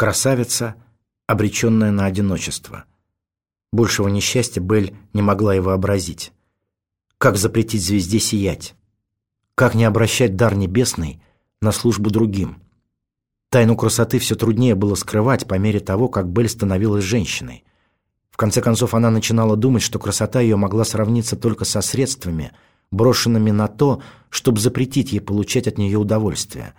Красавица, обреченная на одиночество. Большего несчастья Белль не могла и вообразить. Как запретить звезде сиять? Как не обращать дар небесный на службу другим? Тайну красоты все труднее было скрывать по мере того, как Белль становилась женщиной. В конце концов, она начинала думать, что красота ее могла сравниться только со средствами, брошенными на то, чтобы запретить ей получать от нее удовольствие.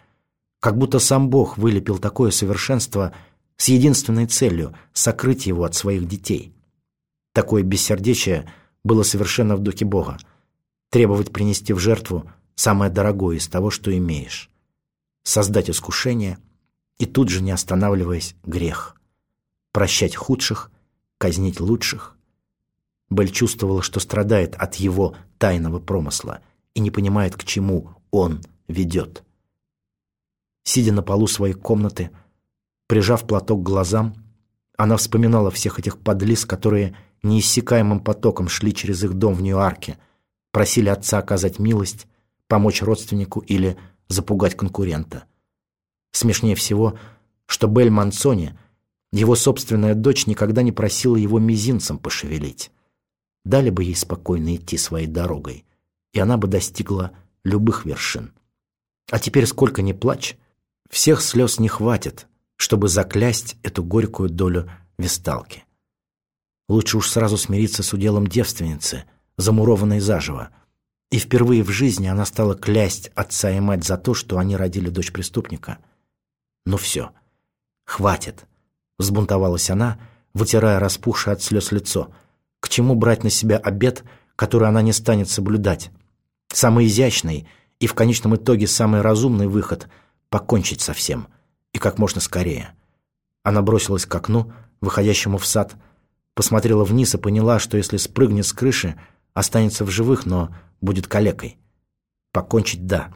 Как будто сам Бог вылепил такое совершенство с единственной целью — сокрыть его от своих детей. Такое бессердечие было совершенно в духе Бога. Требовать принести в жертву самое дорогое из того, что имеешь. Создать искушение и тут же, не останавливаясь, грех. Прощать худших, казнить лучших. Бель чувствовала, что страдает от его тайного промысла и не понимает, к чему он ведет. Сидя на полу своей комнаты, прижав платок к глазам, она вспоминала всех этих подлиз, которые неиссякаемым потоком шли через их дом в Нью-Арке, просили отца оказать милость, помочь родственнику или запугать конкурента. Смешнее всего, что Бель Мансони, его собственная дочь, никогда не просила его мизинцем пошевелить. Дали бы ей спокойно идти своей дорогой, и она бы достигла любых вершин. А теперь сколько ни плачь, всех слез не хватит, чтобы заклясть эту горькую долю весталки. Лучше уж сразу смириться с уделом девственницы, замурованной заживо. И впервые в жизни она стала клясть отца и мать за то, что они родили дочь преступника. Ну все, хватит, взбунтовалась она, вытирая распухшее от слез лицо. К чему брать на себя обед, который она не станет соблюдать? Самый изящный и в конечном итоге самый разумный выход — покончить со всем, и как можно скорее. Она бросилась к окну, выходящему в сад, — посмотрела вниз и поняла, что если спрыгнет с крыши, останется в живых, но будет калекой. Покончить – да.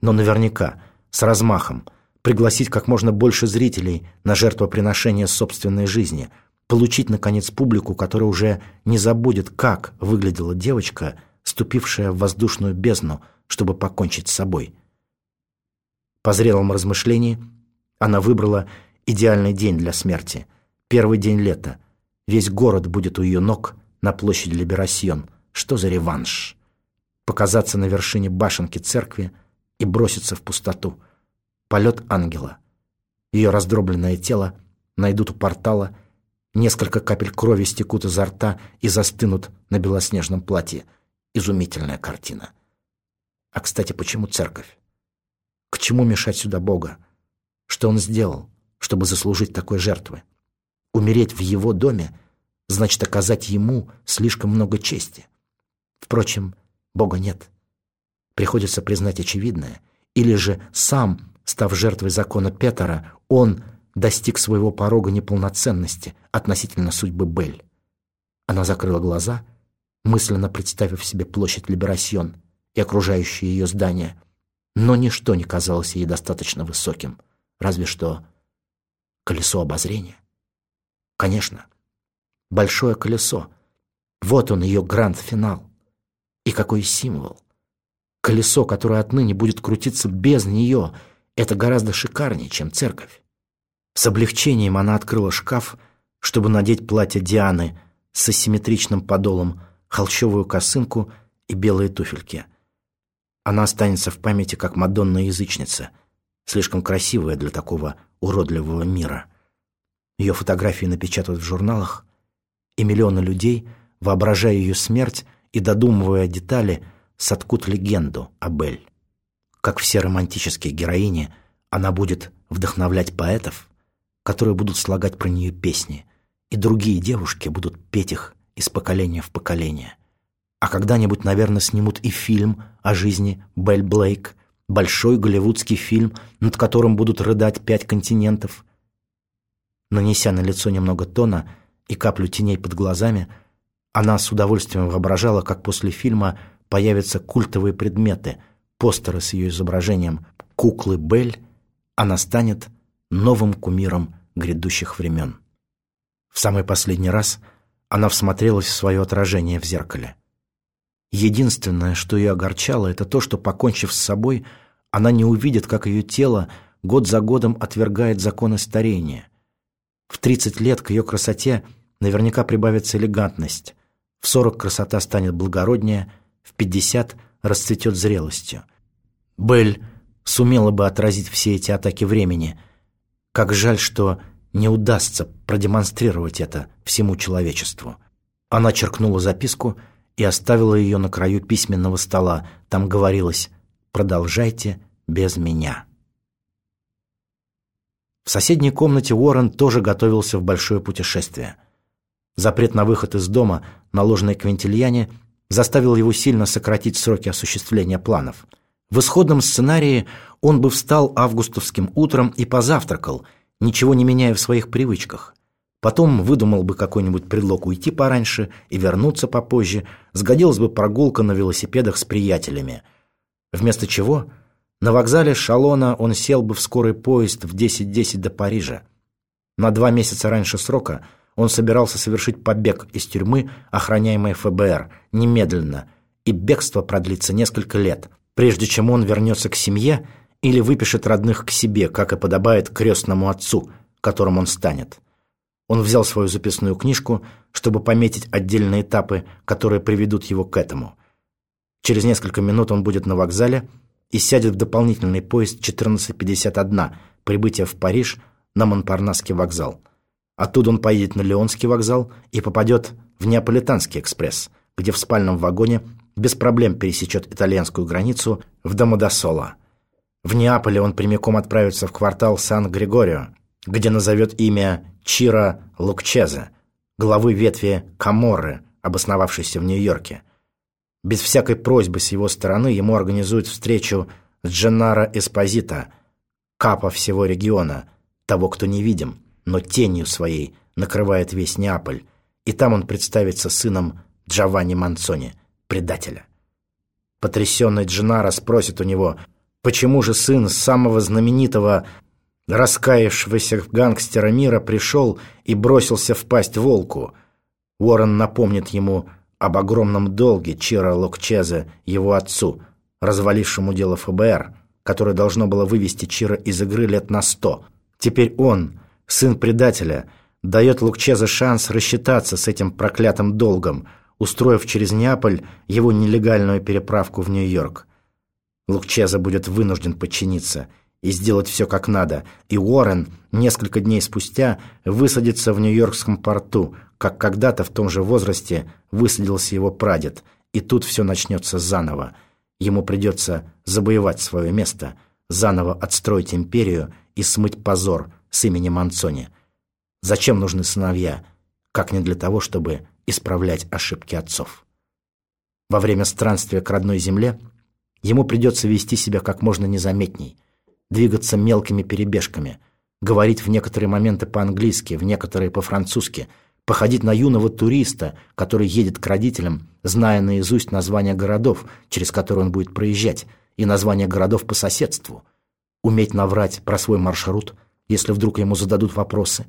Но наверняка, с размахом, пригласить как можно больше зрителей на жертвоприношение собственной жизни, получить, наконец, публику, которая уже не забудет, как выглядела девочка, ступившая в воздушную бездну, чтобы покончить с собой. По зрелом размышлении она выбрала идеальный день для смерти – первый день лета – Весь город будет у ее ног на площади Либерасьон. Что за реванш? Показаться на вершине башенки церкви и броситься в пустоту. Полет ангела. Ее раздробленное тело найдут у портала, несколько капель крови стекут изо рта и застынут на белоснежном платье. Изумительная картина. А, кстати, почему церковь? К чему мешать сюда Бога? Что он сделал, чтобы заслужить такой жертвы? Умереть в его доме значит оказать ему слишком много чести. Впрочем, Бога нет. Приходится признать очевидное. Или же сам, став жертвой закона Петера, он достиг своего порога неполноценности относительно судьбы Бель. Она закрыла глаза, мысленно представив себе площадь Либерасьон и окружающие ее здания, но ничто не казалось ей достаточно высоким, разве что колесо обозрения. Конечно, большое колесо. Вот он, ее гранд-финал. И какой символ. Колесо, которое отныне будет крутиться без нее, это гораздо шикарнее, чем церковь. С облегчением она открыла шкаф, чтобы надеть платье Дианы с асимметричным подолом, холщовую косынку и белые туфельки. Она останется в памяти как Мадонна-язычница, слишком красивая для такого уродливого мира. Ее фотографии напечатают в журналах, и миллионы людей, воображая ее смерть и додумывая детали, соткут легенду о Бель. Как все романтические героини, она будет вдохновлять поэтов, которые будут слагать про нее песни, и другие девушки будут петь их из поколения в поколение. А когда-нибудь, наверное, снимут и фильм о жизни Бель Блейк, большой голливудский фильм, над которым будут рыдать пять континентов, Нанеся на лицо немного тона и каплю теней под глазами, она с удовольствием воображала, как после фильма появятся культовые предметы, постеры с ее изображением куклы Бель, она станет новым кумиром грядущих времен. В самый последний раз она всмотрелась в свое отражение в зеркале. Единственное, что ее огорчало, это то, что, покончив с собой, она не увидит, как ее тело год за годом отвергает законы старения – В 30 лет к ее красоте наверняка прибавится элегантность, в 40 красота станет благороднее, в 50 расцветет зрелостью. Белль сумела бы отразить все эти атаки времени. Как жаль, что не удастся продемонстрировать это всему человечеству. Она черкнула записку и оставила ее на краю письменного стола. Там говорилось «Продолжайте без меня». В соседней комнате Уоррен тоже готовился в большое путешествие. Запрет на выход из дома, наложенный Квинтильяне, заставил его сильно сократить сроки осуществления планов. В исходном сценарии он бы встал августовским утром и позавтракал, ничего не меняя в своих привычках. Потом выдумал бы какой-нибудь предлог уйти пораньше и вернуться попозже, сгодилась бы прогулка на велосипедах с приятелями. Вместо чего на вокзале Шалона он сел бы в скорый поезд в 10.10 .10 до Парижа. На два месяца раньше срока он собирался совершить побег из тюрьмы, охраняемой ФБР, немедленно, и бегство продлится несколько лет, прежде чем он вернется к семье или выпишет родных к себе, как и подобает крестному отцу, которым он станет. Он взял свою записную книжку, чтобы пометить отдельные этапы, которые приведут его к этому. Через несколько минут он будет на вокзале, и сядет в дополнительный поезд 1451, прибытие в Париж на Монпарнасский вокзал. Оттуда он поедет на Леонский вокзал и попадет в Неаполитанский экспресс, где в спальном вагоне без проблем пересечет итальянскую границу в Домодосоло. В Неаполе он прямиком отправится в квартал Сан-Григорио, где назовет имя Чира Лукчезе, главы ветви Каморры, обосновавшейся в Нью-Йорке. Без всякой просьбы с его стороны ему организуют встречу с Дженнаро Эспозито, капа всего региона, того, кто невидим, но тенью своей накрывает весь Неаполь, и там он представится сыном Джованни Манцони, предателя. Потрясенный Дженнаро спросит у него, почему же сын самого знаменитого раскаявшегося гангстера мира пришел и бросился в пасть волку. Уоррен напомнит ему об огромном долге Чира Локчезе его отцу, развалившему дело ФБР, которое должно было вывести Чира из игры лет на сто. Теперь он, сын предателя, дает Лукчезе шанс рассчитаться с этим проклятым долгом, устроив через Неаполь его нелегальную переправку в Нью-Йорк. Лукчезе будет вынужден подчиниться и сделать все как надо, и Уоррен несколько дней спустя высадится в Нью-Йоркском порту – как когда-то в том же возрасте высадился его прадед, и тут все начнется заново. Ему придется завоевать свое место, заново отстроить империю и смыть позор с именем Манцони. Зачем нужны сыновья, как не для того, чтобы исправлять ошибки отцов? Во время странствия к родной земле ему придется вести себя как можно незаметней, двигаться мелкими перебежками, говорить в некоторые моменты по-английски, в некоторые по-французски – походить на юного туриста, который едет к родителям, зная наизусть названия городов, через которые он будет проезжать, и названия городов по соседству, уметь наврать про свой маршрут, если вдруг ему зададут вопросы.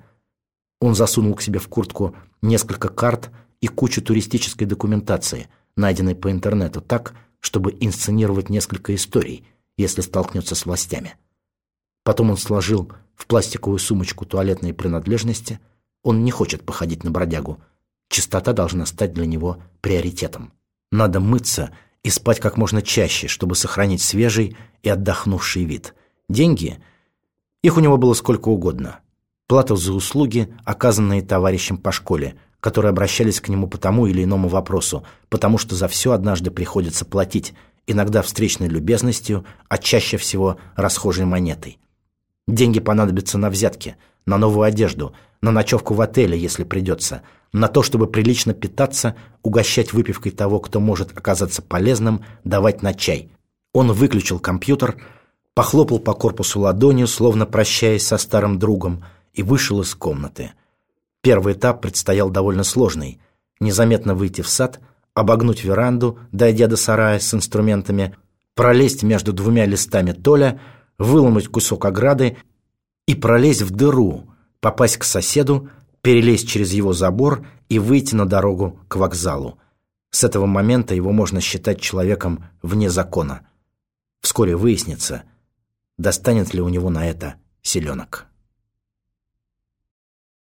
Он засунул к себе в куртку несколько карт и кучу туристической документации, найденной по интернету, так, чтобы инсценировать несколько историй, если столкнется с властями. Потом он сложил в пластиковую сумочку туалетные принадлежности – он не хочет походить на бродягу. Чистота должна стать для него приоритетом. Надо мыться и спать как можно чаще, чтобы сохранить свежий и отдохнувший вид. Деньги? Их у него было сколько угодно. Плата за услуги, оказанные товарищем по школе, которые обращались к нему по тому или иному вопросу, потому что за все однажды приходится платить, иногда встречной любезностью, а чаще всего расхожей монетой. Деньги понадобятся на взятки, на новую одежду – на ночевку в отеле, если придется, на то, чтобы прилично питаться, угощать выпивкой того, кто может оказаться полезным, давать на чай. Он выключил компьютер, похлопал по корпусу ладонью, словно прощаясь со старым другом, и вышел из комнаты. Первый этап предстоял довольно сложный. Незаметно выйти в сад, обогнуть веранду, дойдя до сарая с инструментами, пролезть между двумя листами толя, выломать кусок ограды и пролезть в дыру, попасть к соседу, перелезть через его забор и выйти на дорогу к вокзалу. С этого момента его можно считать человеком вне закона. Вскоре выяснится, достанет ли у него на это селенок.